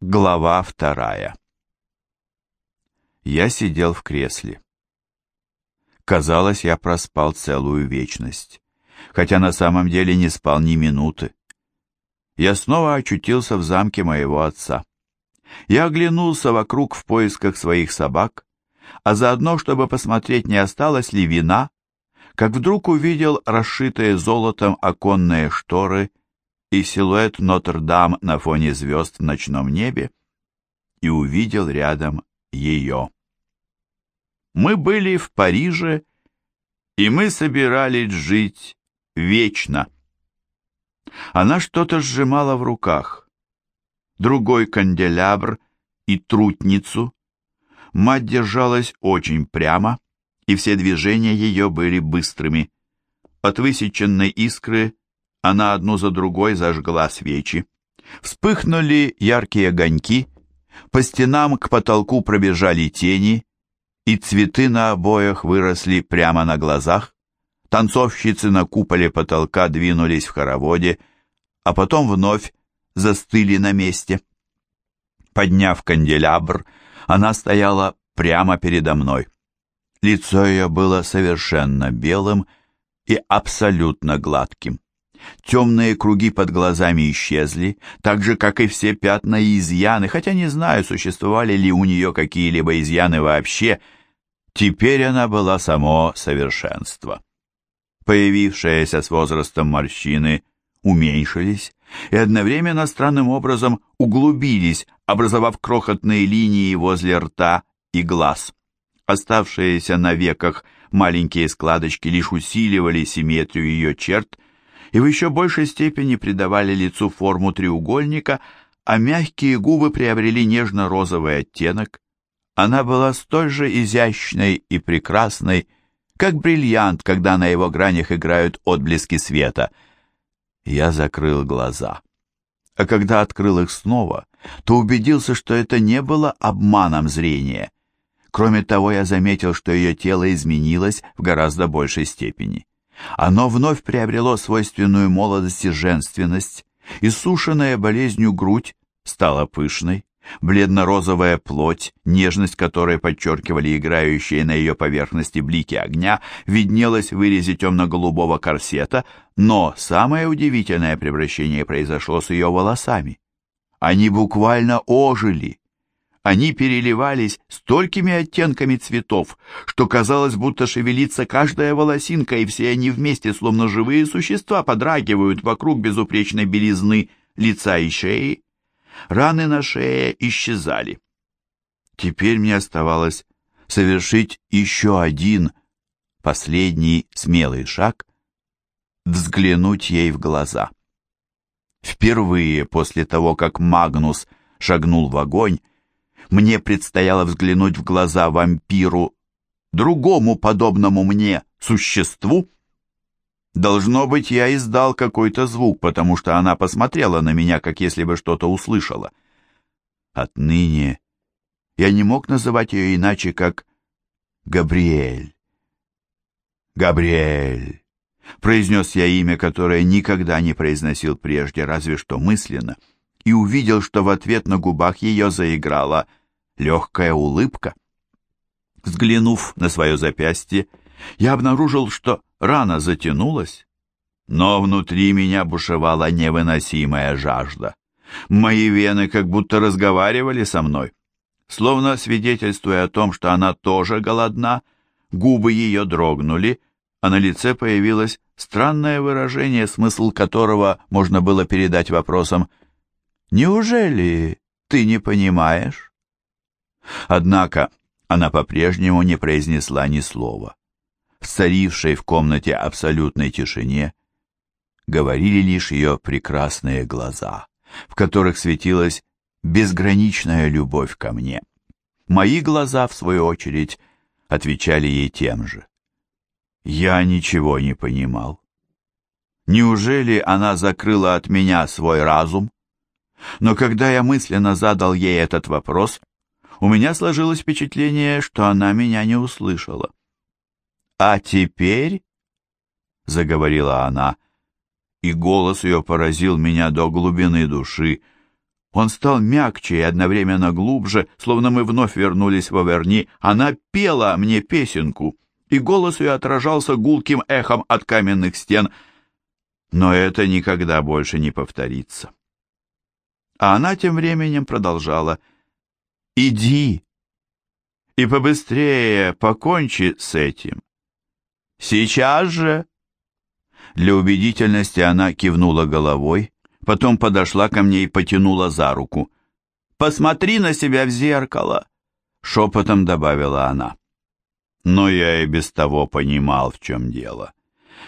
Глава вторая. Я сидел в кресле. Казалось, я проспал целую вечность, хотя на самом деле не спал ни минуты. Я снова очутился в замке моего отца. Я оглянулся вокруг в поисках своих собак, а заодно, чтобы посмотреть, не осталось ли вина, как вдруг увидел расшитые золотом оконные шторы и силуэт Нотр-Дам на фоне звезд в ночном небе и увидел рядом ее. Мы были в Париже, и мы собирались жить вечно. Она что-то сжимала в руках. Другой канделябр и трутницу. Мать держалась очень прямо, и все движения ее были быстрыми. От высеченной искры она одну за другой зажгла свечи. Вспыхнули яркие огоньки, по стенам к потолку пробежали тени, и цветы на обоях выросли прямо на глазах. Танцовщицы на куполе потолка двинулись в хороводе, а потом вновь застыли на месте. Подняв канделябр, она стояла прямо передо мной. Лицо ее было совершенно белым и абсолютно гладким. Темные круги под глазами исчезли, так же, как и все пятна и изъяны, хотя не знаю, существовали ли у нее какие-либо изъяны вообще. Теперь она была само совершенство. Появившиеся с возрастом морщины уменьшились и одновременно странным образом углубились, образовав крохотные линии возле рта и глаз. Оставшиеся на веках маленькие складочки лишь усиливали симметрию ее черт и в еще большей степени придавали лицу форму треугольника, а мягкие губы приобрели нежно-розовый оттенок. Она была столь же изящной и прекрасной, как бриллиант, когда на его гранях играют отблески света. Я закрыл глаза. А когда открыл их снова, то убедился, что это не было обманом зрения. Кроме того, я заметил, что ее тело изменилось в гораздо большей степени. Оно вновь приобрело свойственную молодости женственность, иссушенная болезнью грудь стала пышной, бледно-розовая плоть, нежность которой подчеркивали играющие на ее поверхности блики огня, виднелась в вырезе темно-голубого корсета, но самое удивительное превращение произошло с ее волосами. Они буквально ожили, они переливались столькими оттенками цветов, что казалось, будто шевелится каждая волосинка, и все они вместе, словно живые существа, подрагивают вокруг безупречной белизны лица и шеи. Раны на шее исчезали. Теперь мне оставалось совершить еще один, последний смелый шаг, взглянуть ей в глаза. Впервые после того, как Магнус шагнул в огонь, мне предстояло взглянуть в глаза вампиру, другому подобному мне существу. Должно быть, я издал какой-то звук, потому что она посмотрела на меня, как если бы что-то услышала. Отныне я не мог называть ее иначе, как Габриэль. Габриэль. Произнес я имя, которое никогда не произносил прежде, разве что мысленно, и увидел, что в ответ на губах ее заиграла легкая улыбка. Взглянув на свое запястье, я обнаружил, что рана затянулась, но внутри меня бушевала невыносимая жажда. Мои вены как будто разговаривали со мной. Словно свидетельствуя о том, что она тоже голодна, губы ее дрогнули, а на лице появилось странное выражение, смысл которого можно было передать вопросом «Неужели ты не понимаешь?» Однако она по-прежнему не произнесла ни слова. В царившей в комнате абсолютной тишине говорили лишь ее прекрасные глаза, в которых светилась безграничная любовь ко мне. Мои глаза, в свою очередь, отвечали ей тем же. Я ничего не понимал. Неужели она закрыла от меня свой разум? Но когда я мысленно задал ей этот вопрос, у меня сложилось впечатление, что она меня не услышала. «А теперь...» — заговорила она, и голос ее поразил меня до глубины души. Он стал мягче и одновременно глубже, словно мы вновь вернулись в Аверни. Она пела мне песенку, и голос ее отражался гулким эхом от каменных стен. Но это никогда больше не повторится. А она тем временем продолжала. «Иди и побыстрее покончи с этим. Сейчас же!» Для убедительности она кивнула головой, потом подошла ко мне и потянула за руку. «Посмотри на себя в зеркало!» — шепотом добавила она. Но я и без того понимал, в чем дело.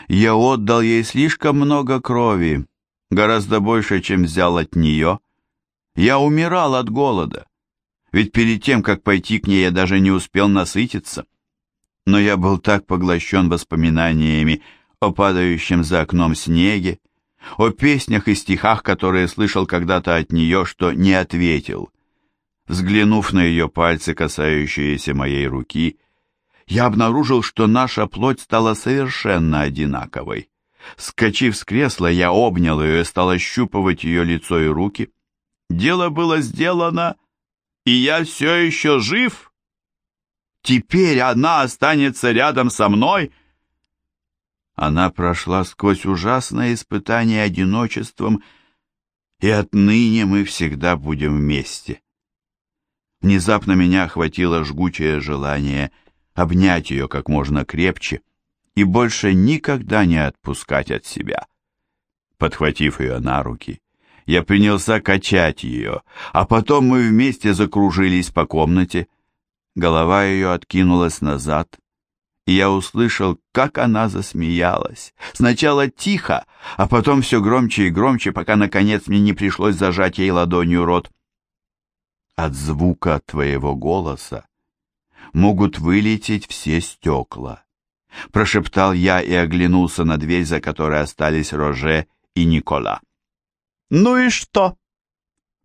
Я отдал ей слишком много крови, гораздо больше, чем взял от нее. Я умирал от голода, ведь перед тем, как пойти к ней, я даже не успел насытиться. Но я был так поглощен воспоминаниями о падающем за окном снеге, о песнях и стихах, которые слышал когда-то от нее, что не ответил. Взглянув на ее пальцы, касающиеся моей руки, я обнаружил, что наша плоть стала совершенно одинаковой. Скочив с кресла, я обнял ее и стал ощупывать ее лицо и руки. Дело было сделано, и я все еще жив. Теперь она останется рядом со мной, она прошла сквозь ужасное испытание одиночеством, и отныне мы всегда будем вместе. Внезапно меня охватило жгучее желание обнять ее как можно крепче и больше никогда не отпускать от себя. Подхватив ее на руки, я принялся качать ее, а потом мы вместе закружились по комнате. Голова ее откинулась назад, и я услышал, как она засмеялась. Сначала тихо, а потом все громче и громче, пока, наконец, мне не пришлось зажать ей ладонью рот. От звука твоего голоса могут вылететь все стекла. Прошептал я и оглянулся на дверь, за которой остались Роже и Никола. «Ну и что?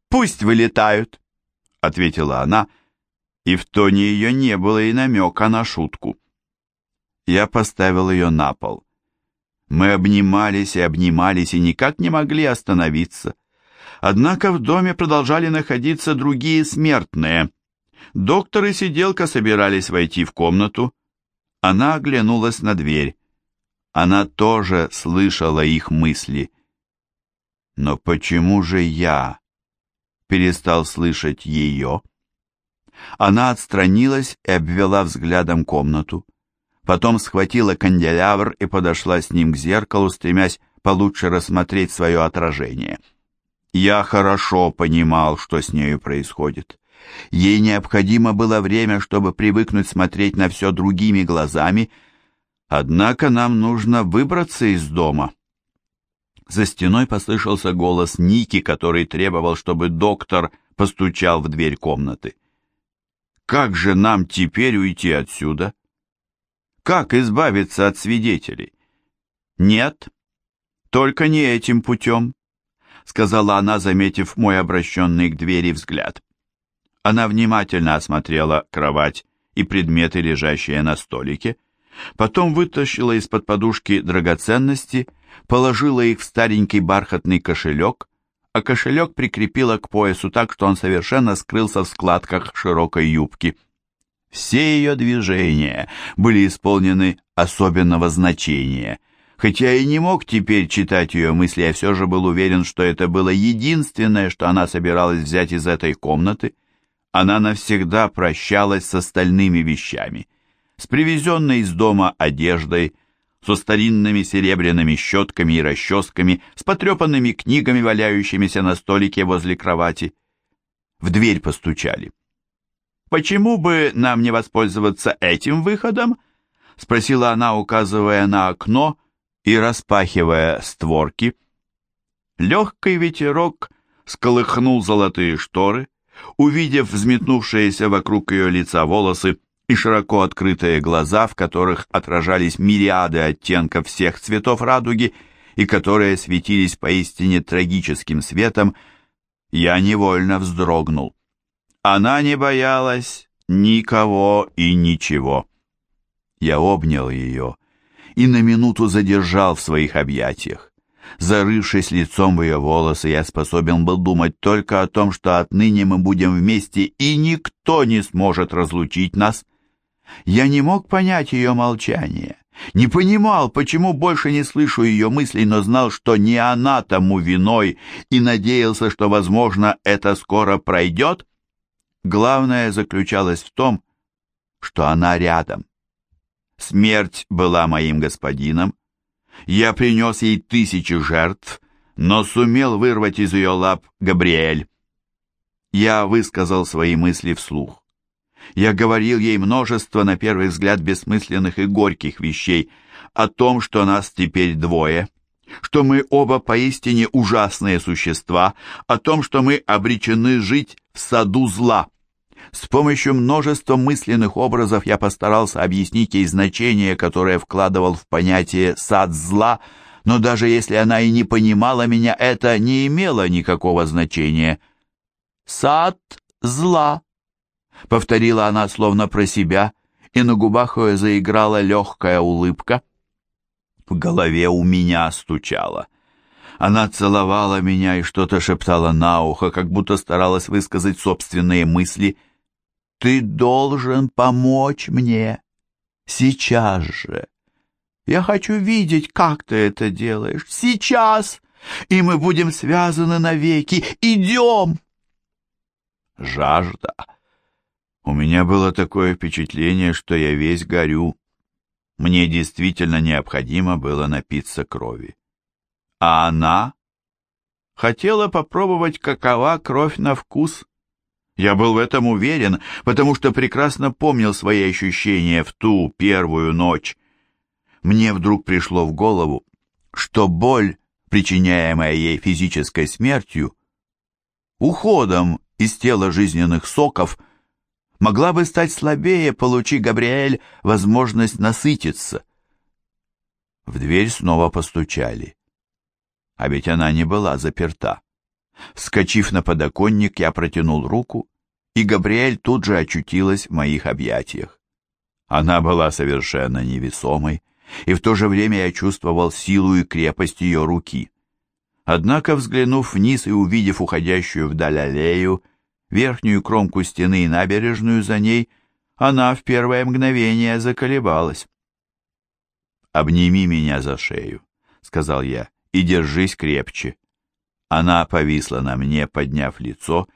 Пусть вылетают», — ответила она, и в тоне ее не было и намека на шутку. Я поставил ее на пол. Мы обнимались и обнимались и никак не могли остановиться. Однако в доме продолжали находиться другие смертные. Доктор и сиделка собирались войти в комнату. Она оглянулась на дверь. Она тоже слышала их мысли. Но почему же я перестал слышать ее? Она отстранилась и обвела взглядом комнату потом схватила канделябр и подошла с ним к зеркалу, стремясь получше рассмотреть свое отражение. Я хорошо понимал, что с нею происходит. Ей необходимо было время, чтобы привыкнуть смотреть на все другими глазами, однако нам нужно выбраться из дома. За стеной послышался голос Ники, который требовал, чтобы доктор постучал в дверь комнаты. «Как же нам теперь уйти отсюда?» Как избавиться от свидетелей? Нет, только не этим путем, сказала она, заметив мой обращенный к двери взгляд. Она внимательно осмотрела кровать и предметы, лежащие на столике, потом вытащила из-под подушки драгоценности, положила их в старенький бархатный кошелек, а кошелек прикрепила к поясу так, что он совершенно скрылся в складках широкой юбки. Все ее движения были исполнены особенного значения. Хотя и не мог теперь читать ее мысли, я все же был уверен, что это было единственное, что она собиралась взять из этой комнаты. Она навсегда прощалась с остальными вещами. С привезенной из дома одеждой, со старинными серебряными щетками и расческами, с потрепанными книгами, валяющимися на столике возле кровати. В дверь постучали. «Почему бы нам не воспользоваться этим выходом?» — спросила она, указывая на окно и распахивая створки. Легкий ветерок сколыхнул золотые шторы, увидев взметнувшиеся вокруг ее лица волосы и широко открытые глаза, в которых отражались мириады оттенков всех цветов радуги и которые светились поистине трагическим светом, я невольно вздрогнул. Она не боялась никого и ничего. Я обнял ее и на минуту задержал в своих объятиях. Зарывшись лицом в ее волосы, я способен был думать только о том, что отныне мы будем вместе, и никто не сможет разлучить нас. Я не мог понять ее молчание, не понимал, почему больше не слышу ее мыслей, но знал, что не она тому виной, и надеялся, что, возможно, это скоро пройдет. Главное заключалось в том, что она рядом. Смерть была моим господином, я принес ей тысячи жертв, но сумел вырвать из ее лап Габриэль. Я высказал свои мысли вслух. Я говорил ей множество, на первый взгляд, бессмысленных и горьких вещей о том, что нас теперь двое, что мы оба поистине ужасные существа, о том, что мы обречены жить в саду зла. С помощью множества мысленных образов я постарался объяснить ей значение, которое вкладывал в понятие «сад зла», но даже если она и не понимала меня, это не имело никакого значения. «Сад зла», — повторила она словно про себя, и на губах ее заиграла легкая улыбка. В голове у меня стучало. Она целовала меня и что-то шептала на ухо, как будто старалась высказать собственные мысли — ты должен помочь мне. Сейчас же. Я хочу видеть, как ты это делаешь. Сейчас. И мы будем связаны навеки. Идем. Жажда. У меня было такое впечатление, что я весь горю. Мне действительно необходимо было напиться крови. А она хотела попробовать, какова кровь на вкус. Я был в этом уверен, потому что прекрасно помнил свои ощущения в ту первую ночь. Мне вдруг пришло в голову, что боль, причиняемая ей физической смертью, уходом из тела жизненных соков, могла бы стать слабее, получи Габриэль возможность насытиться. В дверь снова постучали. А ведь она не была заперта. Вскочив на подоконник, я протянул руку, и Габриэль тут же очутилась в моих объятиях. Она была совершенно невесомой, и в то же время я чувствовал силу и крепость ее руки. Однако, взглянув вниз и увидев уходящую вдаль аллею, верхнюю кромку стены и набережную за ней, она в первое мгновение заколебалась. «Обними меня за шею», — сказал я, — «и держись крепче». Она повисла на мне, подняв лицо,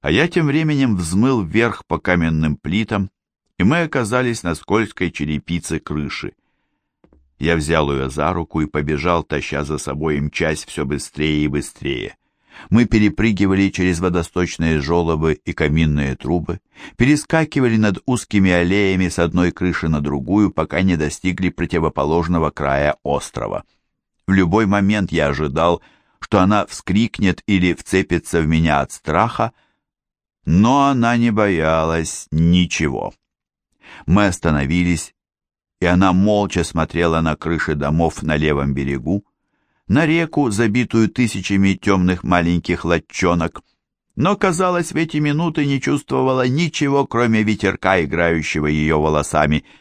а я тем временем взмыл вверх по каменным плитам, и мы оказались на скользкой черепице крыши. Я взял ее за руку и побежал, таща за собой, мчась все быстрее и быстрее. Мы перепрыгивали через водосточные желобы и каминные трубы, перескакивали над узкими аллеями с одной крыши на другую, пока не достигли противоположного края острова. В любой момент я ожидал, что она вскрикнет или вцепится в меня от страха, но она не боялась ничего. Мы остановились, и она молча смотрела на крыши домов на левом берегу, на реку, забитую тысячами темных маленьких лодчонок, но, казалось, в эти минуты не чувствовала ничего, кроме ветерка, играющего ее волосами —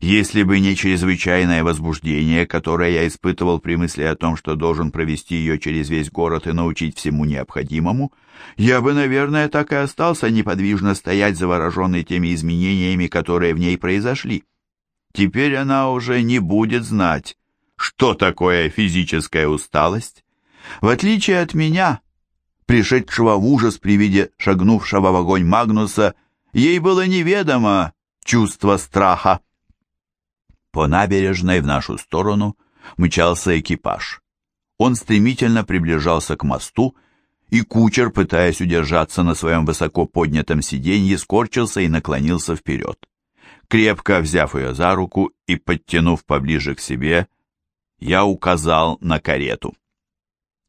если бы не чрезвычайное возбуждение, которое я испытывал при мысли о том, что должен провести ее через весь город и научить всему необходимому, я бы, наверное, так и остался неподвижно стоять, завороженный теми изменениями, которые в ней произошли. Теперь она уже не будет знать, что такое физическая усталость. В отличие от меня, пришедшего в ужас при виде шагнувшего в огонь Магнуса, ей было неведомо чувство страха. По набережной в нашу сторону мчался экипаж. Он стремительно приближался к мосту, и кучер, пытаясь удержаться на своем высоко поднятом сиденье, скорчился и наклонился вперед. Крепко взяв ее за руку и подтянув поближе к себе, я указал на карету.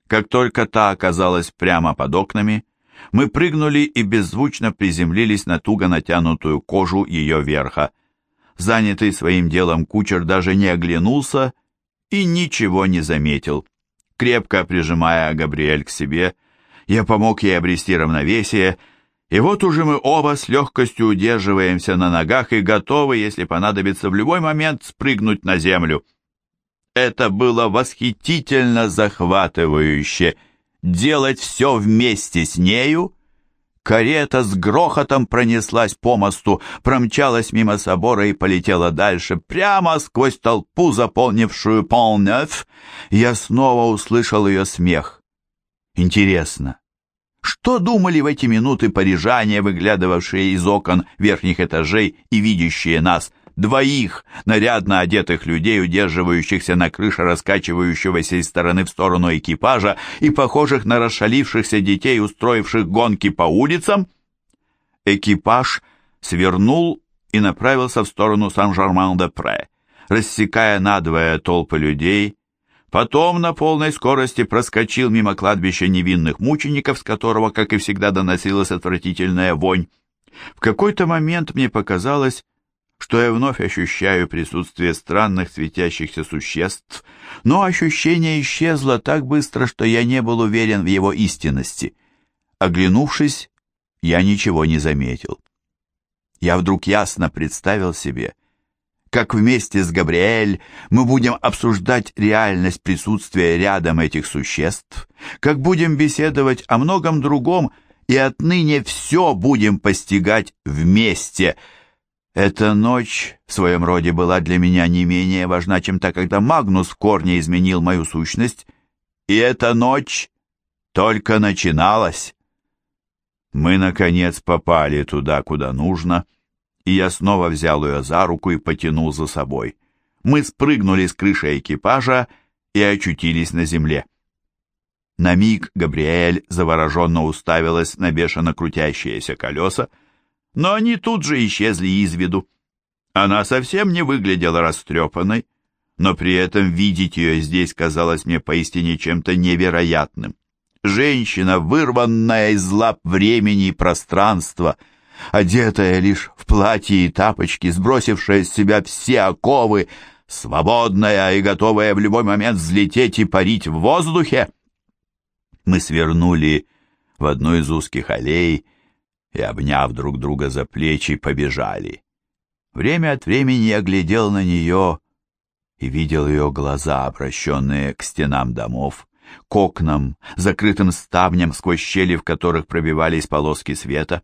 Как только та оказалась прямо под окнами, мы прыгнули и беззвучно приземлились на туго натянутую кожу ее верха. Занятый своим делом кучер даже не оглянулся и ничего не заметил. Крепко прижимая Габриэль к себе, я помог ей обрести равновесие, и вот уже мы оба с легкостью удерживаемся на ногах и готовы, если понадобится, в любой момент спрыгнуть на землю. Это было восхитительно захватывающе. Делать все вместе с нею? Карета с грохотом пронеслась по мосту, промчалась мимо собора и полетела дальше, прямо сквозь толпу, заполнившую Полнеф. Я снова услышал ее смех. Интересно, что думали в эти минуты парижане, выглядывавшие из окон верхних этажей и видящие нас, двоих нарядно одетых людей, удерживающихся на крыше раскачивающегося из стороны в сторону экипажа и похожих на расшалившихся детей, устроивших гонки по улицам? Экипаж свернул и направился в сторону Сан-Жерман-де-Пре, рассекая надвое толпы людей, Потом на полной скорости проскочил мимо кладбища невинных мучеников, с которого, как и всегда, доносилась отвратительная вонь. В какой-то момент мне показалось, что я вновь ощущаю присутствие странных светящихся существ, но ощущение исчезло так быстро, что я не был уверен в его истинности. Оглянувшись, я ничего не заметил. Я вдруг ясно представил себе, как вместе с Габриэль мы будем обсуждать реальность присутствия рядом этих существ, как будем беседовать о многом другом и отныне все будем постигать вместе. Эта ночь в своем роде была для меня не менее важна, чем та, когда Магнус в корне изменил мою сущность, и эта ночь только начиналась. Мы, наконец, попали туда, куда нужно — и я снова взял ее за руку и потянул за собой. Мы спрыгнули с крыши экипажа и очутились на земле. На миг Габриэль завороженно уставилась на бешено крутящиеся колеса, но они тут же исчезли из виду. Она совсем не выглядела растрепанной, но при этом видеть ее здесь казалось мне поистине чем-то невероятным. Женщина, вырванная из лап времени и пространства — одетая лишь в платье и тапочки, сбросившая с себя все оковы, свободная и готовая в любой момент взлететь и парить в воздухе. Мы свернули в одну из узких аллей и, обняв друг друга за плечи, побежали. Время от времени я глядел на нее и видел ее глаза, обращенные к стенам домов, к окнам, закрытым ставням, сквозь щели в которых пробивались полоски света.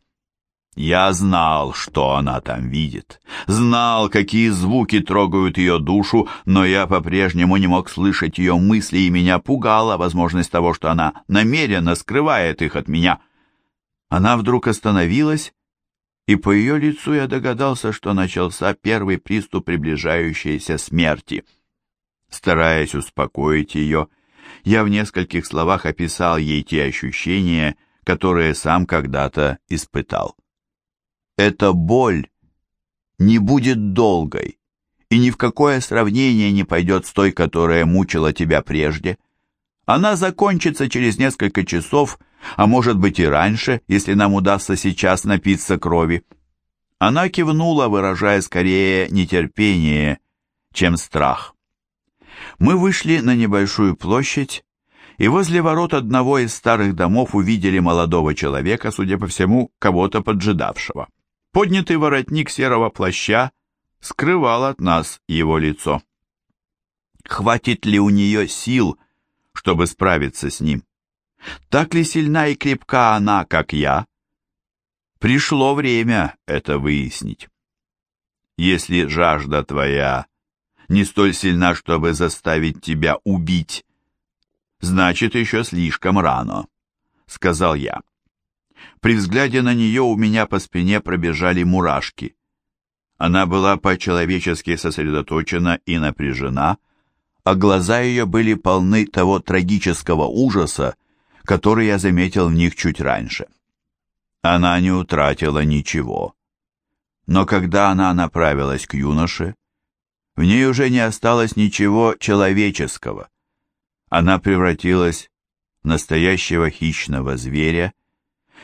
Я знал, что она там видит, знал, какие звуки трогают ее душу, но я по-прежнему не мог слышать ее мысли, и меня пугала возможность того, что она намеренно скрывает их от меня. Она вдруг остановилась, и по ее лицу я догадался, что начался первый приступ приближающейся смерти. Стараясь успокоить ее, я в нескольких словах описал ей те ощущения, которые сам когда-то испытал. Эта боль не будет долгой и ни в какое сравнение не пойдет с той, которая мучила тебя прежде. Она закончится через несколько часов, а может быть и раньше, если нам удастся сейчас напиться крови. Она кивнула, выражая скорее нетерпение, чем страх. Мы вышли на небольшую площадь, и возле ворот одного из старых домов увидели молодого человека, судя по всему, кого-то поджидавшего. Поднятый воротник серого плаща скрывал от нас его лицо. Хватит ли у нее сил, чтобы справиться с ним? Так ли сильна и крепка она, как я? Пришло время это выяснить. Если жажда твоя не столь сильна, чтобы заставить тебя убить, значит, еще слишком рано, — сказал я. При взгляде на нее у меня по спине пробежали мурашки. Она была по-человечески сосредоточена и напряжена, а глаза ее были полны того трагического ужаса, который я заметил в них чуть раньше. Она не утратила ничего. Но когда она направилась к юноше, в ней уже не осталось ничего человеческого. Она превратилась в настоящего хищного зверя,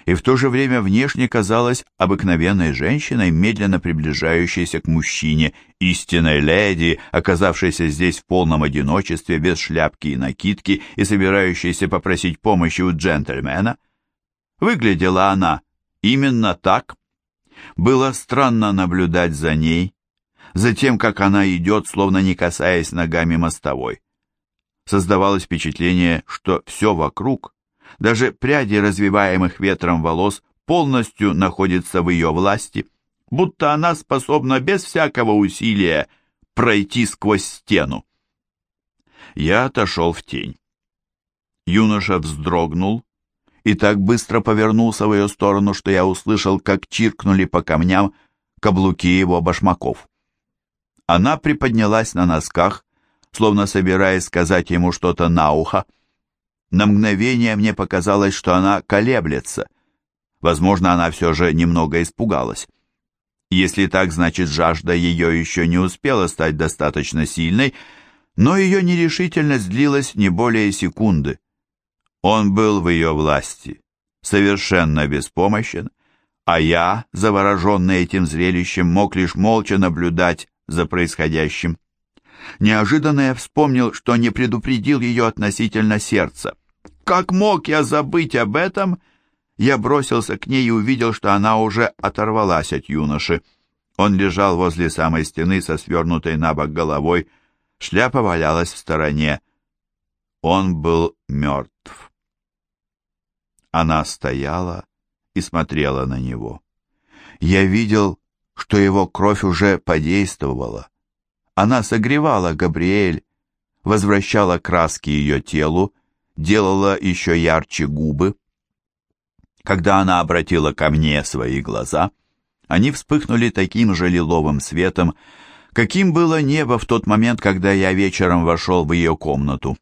и в то же время внешне казалась обыкновенной женщиной, медленно приближающейся к мужчине, истинной леди, оказавшейся здесь в полном одиночестве, без шляпки и накидки и собирающейся попросить помощи у джентльмена. Выглядела она именно так. Было странно наблюдать за ней, затем, как она идет, словно не касаясь ногами мостовой. Создавалось впечатление, что все вокруг, даже пряди развиваемых ветром волос, полностью находится в ее власти, будто она способна без всякого усилия пройти сквозь стену. Я отошел в тень. Юноша вздрогнул и так быстро повернулся в ее сторону, что я услышал, как чиркнули по камням каблуки его башмаков. Она приподнялась на носках, словно собираясь сказать ему что-то на ухо. На мгновение мне показалось, что она колеблется. Возможно, она все же немного испугалась. Если так, значит, жажда ее еще не успела стать достаточно сильной, но ее нерешительность длилась не более секунды. Он был в ее власти, совершенно беспомощен, а я, завороженный этим зрелищем, мог лишь молча наблюдать за происходящим. Неожиданно я вспомнил, что не предупредил ее относительно сердца. Как мог я забыть об этом? Я бросился к ней и увидел, что она уже оторвалась от юноши. Он лежал возле самой стены со свернутой на бок головой, шляпа валялась в стороне. Он был мертв. Она стояла и смотрела на него. Я видел, что его кровь уже подействовала. Она согревала Габриэль, возвращала краски ее телу, делала еще ярче губы. Когда она обратила ко мне свои глаза, они вспыхнули таким же лиловым светом, каким было небо в тот момент, когда я вечером вошел в ее комнату.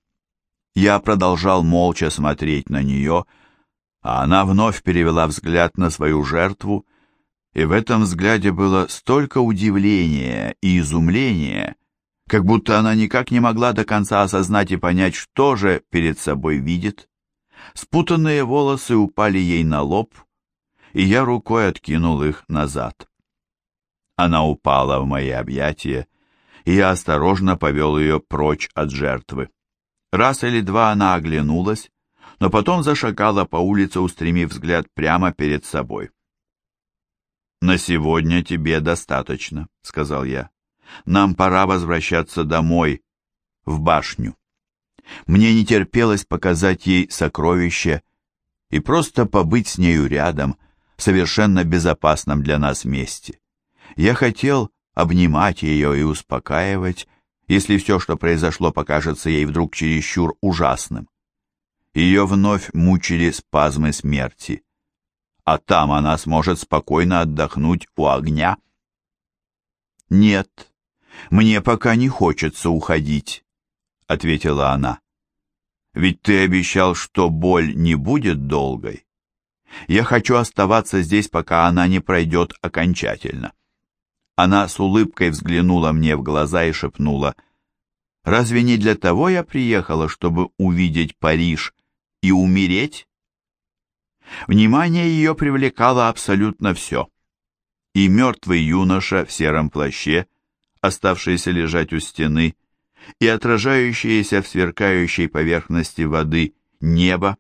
Я продолжал молча смотреть на нее, а она вновь перевела взгляд на свою жертву, и в этом взгляде было столько удивления и изумления, как будто она никак не могла до конца осознать и понять, что же перед собой видит. Спутанные волосы упали ей на лоб, и я рукой откинул их назад. Она упала в мои объятия, и я осторожно повел ее прочь от жертвы. Раз или два она оглянулась, но потом зашагала по улице, устремив взгляд прямо перед собой. «На сегодня тебе достаточно», — сказал я. «Нам пора возвращаться домой, в башню». Мне не терпелось показать ей сокровище и просто побыть с нею рядом, в совершенно безопасном для нас месте. Я хотел обнимать ее и успокаивать, если все, что произошло, покажется ей вдруг чересчур ужасным. Ее вновь мучили спазмы смерти а там она сможет спокойно отдохнуть у огня. «Нет, мне пока не хочется уходить», — ответила она. «Ведь ты обещал, что боль не будет долгой. Я хочу оставаться здесь, пока она не пройдет окончательно». Она с улыбкой взглянула мне в глаза и шепнула, «Разве не для того я приехала, чтобы увидеть Париж и умереть?» Внимание ее привлекало абсолютно все. И мертвый юноша в сером плаще, оставшийся лежать у стены, и отражающееся в сверкающей поверхности воды небо,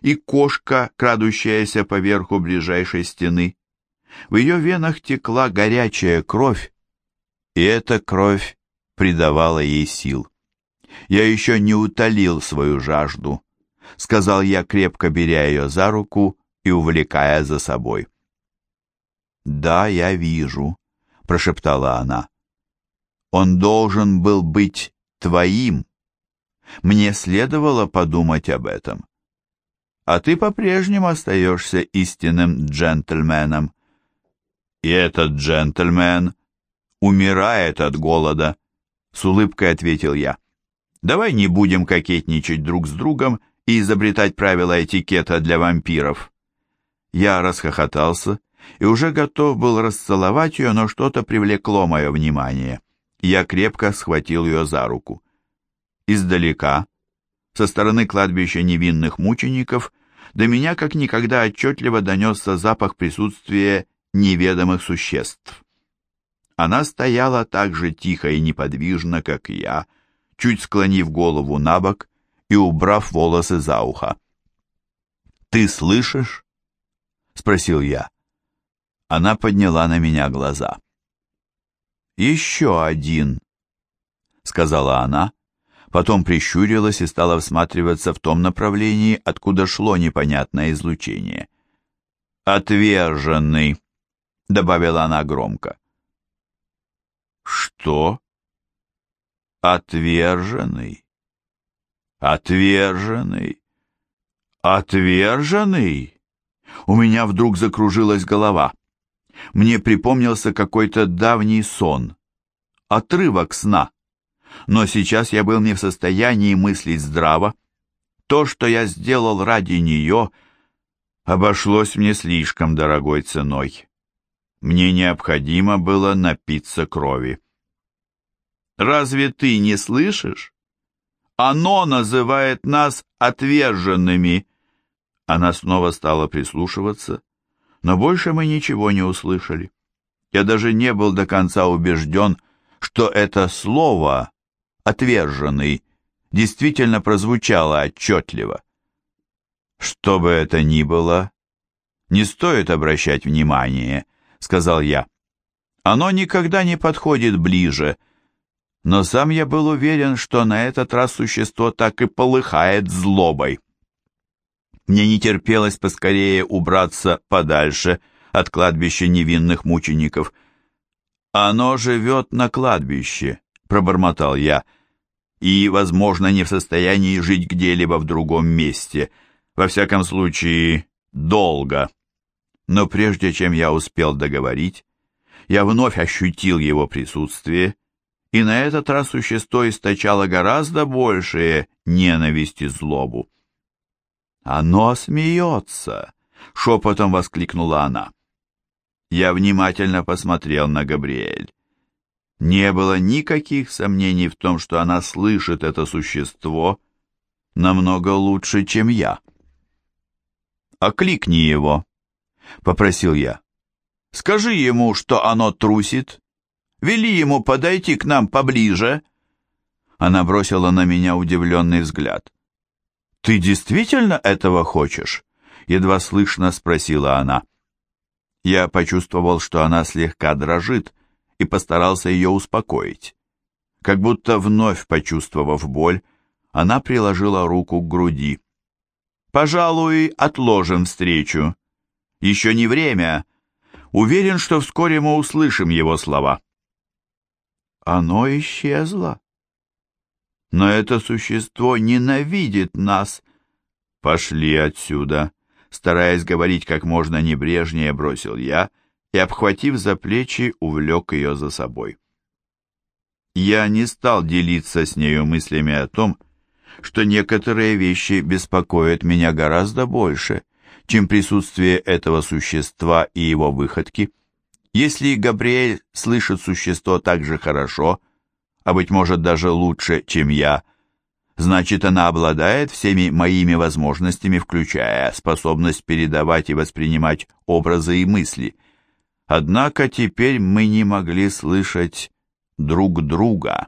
и кошка, крадущаяся поверху ближайшей стены. В ее венах текла горячая кровь, и эта кровь придавала ей сил. Я еще не утолил свою жажду, — сказал я, крепко беря ее за руку и увлекая за собой. «Да, я вижу», — прошептала она. «Он должен был быть твоим. Мне следовало подумать об этом. А ты по-прежнему остаешься истинным джентльменом. И этот джентльмен умирает от голода», — с улыбкой ответил я. «Давай не будем кокетничать друг с другом и изобретать правила этикета для вампиров. Я расхохотался и уже готов был расцеловать ее, но что-то привлекло мое внимание. Я крепко схватил ее за руку. Издалека, со стороны кладбища невинных мучеников, до меня как никогда отчетливо донесся запах присутствия неведомых существ. Она стояла так же тихо и неподвижно, как и я, чуть склонив голову на бок и убрав волосы за ухо. «Ты слышишь?» — спросил я. Она подняла на меня глаза. Еще один», — сказала она, потом прищурилась и стала всматриваться в том направлении, откуда шло непонятное излучение. «Отверженный», — добавила она громко. «Что?» «Отверженный? Отверженный? Отверженный?» У меня вдруг закружилась голова. Мне припомнился какой-то давний сон, отрывок сна. Но сейчас я был не в состоянии мыслить здраво. То, что я сделал ради нее, обошлось мне слишком дорогой ценой. Мне необходимо было напиться крови. Разве ты не слышишь? Оно называет нас отверженными. Она снова стала прислушиваться, но больше мы ничего не услышали. Я даже не был до конца убежден, что это слово «отверженный» действительно прозвучало отчетливо. «Что бы это ни было, не стоит обращать внимание», — сказал я. «Оно никогда не подходит ближе», но сам я был уверен, что на этот раз существо так и полыхает злобой. Мне не терпелось поскорее убраться подальше от кладбища невинных мучеников. «Оно живет на кладбище», — пробормотал я, «и, возможно, не в состоянии жить где-либо в другом месте, во всяком случае, долго». Но прежде чем я успел договорить, я вновь ощутил его присутствие, и на этот раз существо источало гораздо большее ненависть и злобу. «Оно смеется!» — шепотом воскликнула она. Я внимательно посмотрел на Габриэль. Не было никаких сомнений в том, что она слышит это существо намного лучше, чем я. «Окликни его», — попросил я. «Скажи ему, что оно трусит. Вели ему подойти к нам поближе». Она бросила на меня удивленный взгляд. «Ты действительно этого хочешь?» Едва слышно спросила она. Я почувствовал, что она слегка дрожит, и постарался ее успокоить. Как будто вновь почувствовав боль, она приложила руку к груди. «Пожалуй, отложим встречу. Еще не время. Уверен, что вскоре мы услышим его слова». «Оно исчезло», но это существо ненавидит нас. Пошли отсюда. Стараясь говорить как можно небрежнее, бросил я и, обхватив за плечи, увлек ее за собой. Я не стал делиться с нею мыслями о том, что некоторые вещи беспокоят меня гораздо больше, чем присутствие этого существа и его выходки. Если Габриэль слышит существо так же хорошо, а быть может даже лучше, чем я, значит, она обладает всеми моими возможностями, включая способность передавать и воспринимать образы и мысли. Однако теперь мы не могли слышать друг друга.